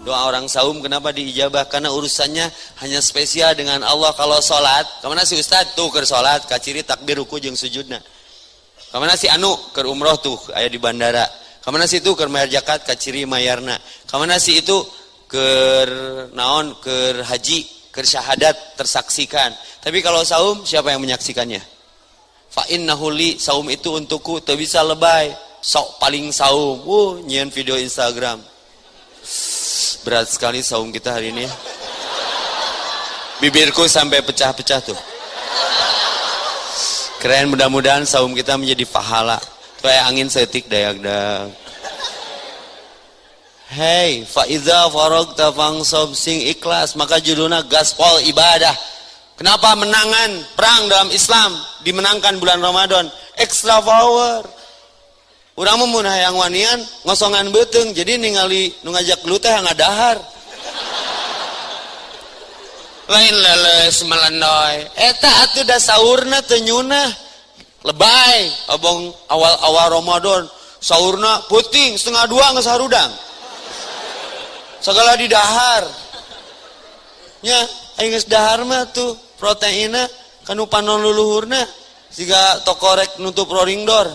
doa orang saum kenapa diijabah? Karena urusannya hanya spesial dengan Allah. Kalau sholat ke mana si ustad? Tuh ke sholat. Kaciri takbir ruku jeng sujudna. Ke mana si anu? Ke umroh tuh ayah di bandara. Ke mana si itu ke mayar jakat kaciri mayarna. Ke mana si itu ke naon? Ke haji ke syahadat tersaksikan. Tapi kalau saum siapa yang menyaksikannya? Fa innahuli saum itu untukku tak bisa lebay. Sok paling saum. Wuh nyian video Instagram Berat sekali saum kita hari ini. Bibirku sampai pecah-pecah tuh. Keren mudah-mudahan saum kita menjadi pahala. Kayak angin setik dayak-dak. Hey, faiza faragta fangsab sing ikhlas, maka judulnya gaspol ibadah. Kenapa menangan perang dalam Islam dimenangkan bulan Ramadan? Extra power Urang mun hayang wanian ngosongan beteng jadi ningali nu ngajak lu teh ngadahar. Lain leles melendoy. Eta atuh da saurna teu nyunah. Lebay abang awal-awal Ramadan saurna puting setengah dua geus harudang. Segala di dahar. Nya aing geus dahar mah tuh proteinna kanu panon luluhurna siga tokorek nutup roring door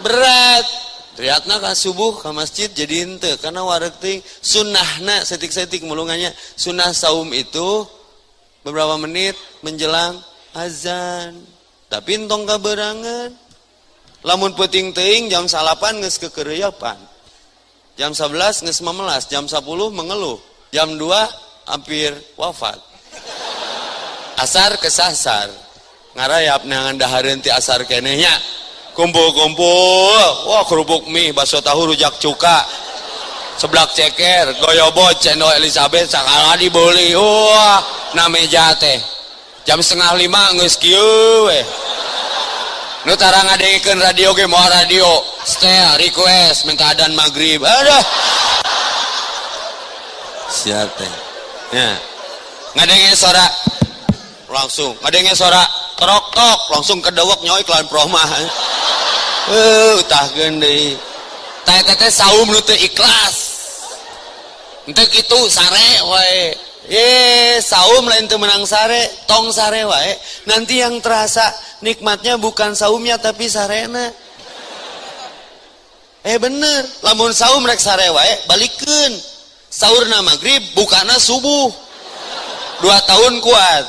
berat. Triatna kan subuh ke masjid jadi ente karena warek ting sunnahna setik-setik mulungannya. Sunnah saum itu beberapa menit menjelang azan. Tapi entong kaberangan lamun peting teing jam salapan nges kekereyapan jam 11 nges memelas jam 10 mengeluh jam 2 hampir wafat. Asar kesasar. Ngarayap nangan dahareun ti asar kenehnya kumpul-kumpul wah kerupuk mie bakso tahu rujak cuka. Seblak ceker goyobot cendol Elizabeth sakala dibeli. Wah nameja teh jam setengah lima nges kieu we nu tara radio ge moal radio. Stay request minta adan maghrib. Ada siap teh. Ya. Ngadengin suara langsung. Ngadengin suara tok tok langsung kedewek nyoy kelan promah eh utah gende. Teh teh saum nu teu ikhlas. Ente kitu sare wae. Ye saum lain teu menang sare tong sare wae. Nanti yang terasa nikmatnya bukan saumnya tapi sarena. Eh bener. Lamun saum rek sare wae balikeun saurna maghrib bukana subuh. Dua tahun kuat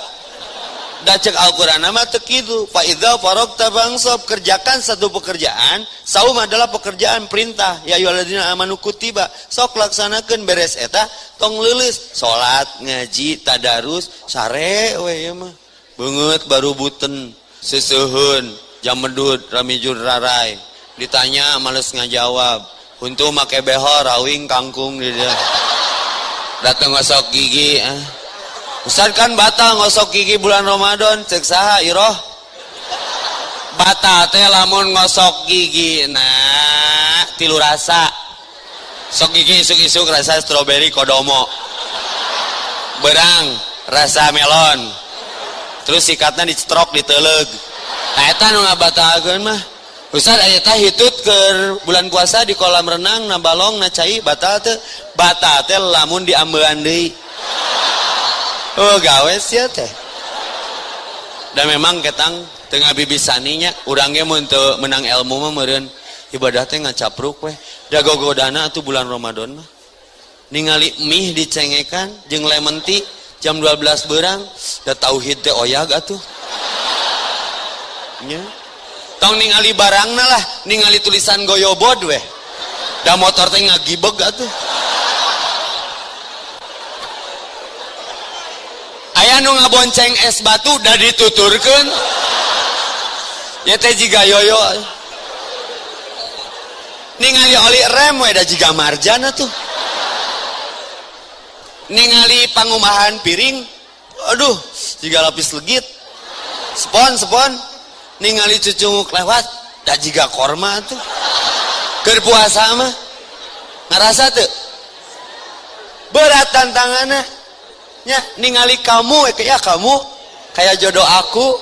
dah cek Al-Quran nama tekidu faidha farokta bangsop kerjakan satu pekerjaan. Saum adalah pekerjaan perintah. Ya yualadina amanu kutiba. Sok laksanakan beres eta tong lilis sholat ngaji tadarus sare we ya mah. Banget baru buten sesuhun jam medut ramijur rarai. Ditanya males ngajawab. Untuk make behor rawing kangkung dia. Datang ngosok gigi ah Ustaz kan batal ngosok gigi bulan Ramadan cek saha iroh. Batal teh lamun ngosok gigi nah tilu rasa. Sok gigi isuk-isuk rasa stroberi kodomo. Berang rasa melon. Terus sikatnya dicetrok di teleg nah eta nu ngabatalkeun mah. Ustaz aya teh hitut ke bulan puasa di kolam renang na balong na cai batal teh. Batal teh lamun diambean deui oh, gawe sia teh. Dan memang ketang tengah bibisaninya orangnya mau menang ilmu mah meureun. Ibadah teh ngacapruk weh. Da gogodana atuh bulan Ramadan mah. Ningali mie dicengekan jeung lemon tea jam 12 berang da tauhid teh oyag atuh. Nya? Tong ningali barangna lah ningali tulisan goyobod weh. Da motor teh ngagibeg atuh. Nu ngabonceng es batu udah dituturkan ya teh jiga yoyo. Ningali oli rem we da jiga marjana tuh. Ningali pangumahan piring. Aduh jiga lapis legit. Spon spon. Ningali cucunguk lewat da jiga korma tuh. Keur puasa mah ngerasa tuh? Berat tantangannya nya ningali kamu eh, ya kamu kayak jodoh aku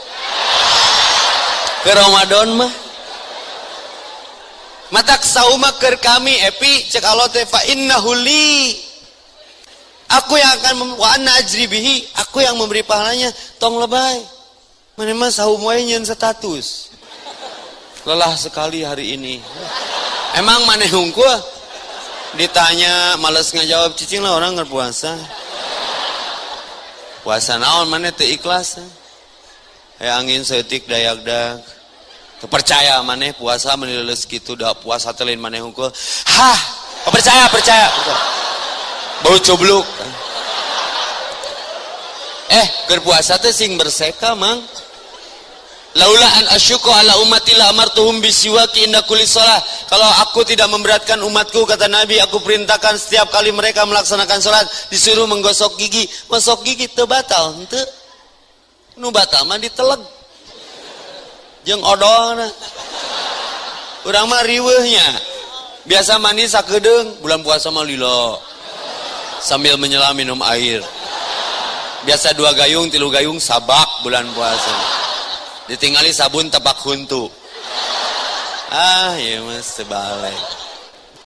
ke Ramadan mah matak sauma ker kami epi cek Allah teh fa innahuli Aku yang akan wa anna ajri bihi, aku yang memberi pahalanya. Tong lebay. Mana mah nyen status. Lelah sekali hari ini. Emang mana hungkul? Ditanya males ngajawab cicing lah orang ngerpuasa. Puasa naon mana teu ikhlas. Ya angin setik dayak dak. Percaya mana puasa menileles gitu dah puasa telin mana hungkul. Hah, percaya percaya. Bau cobluk. Eh, berpuasa teh sing berseka mang. Laula an asyuku ala ummati la amartuhum bisiwaki inda kulli shalah. Kalau aku tidak memberatkan umatku kata Nabi, aku perintahkan setiap kali mereka melaksanakan salat disuruh menggosok gigi. Menggosok gigi teu batal, henteu. Nu batal mah diteleg. Jeung odolna. Urang mah riweuhnya. Biasa mandi sakedeung, bulan puasa mah lilo. Sambil menyelam minum air. Biasa dua gayung, tilu gayung sabak bulan puasa ditinggali sabun tepak huntu. Ah ya mas sebalik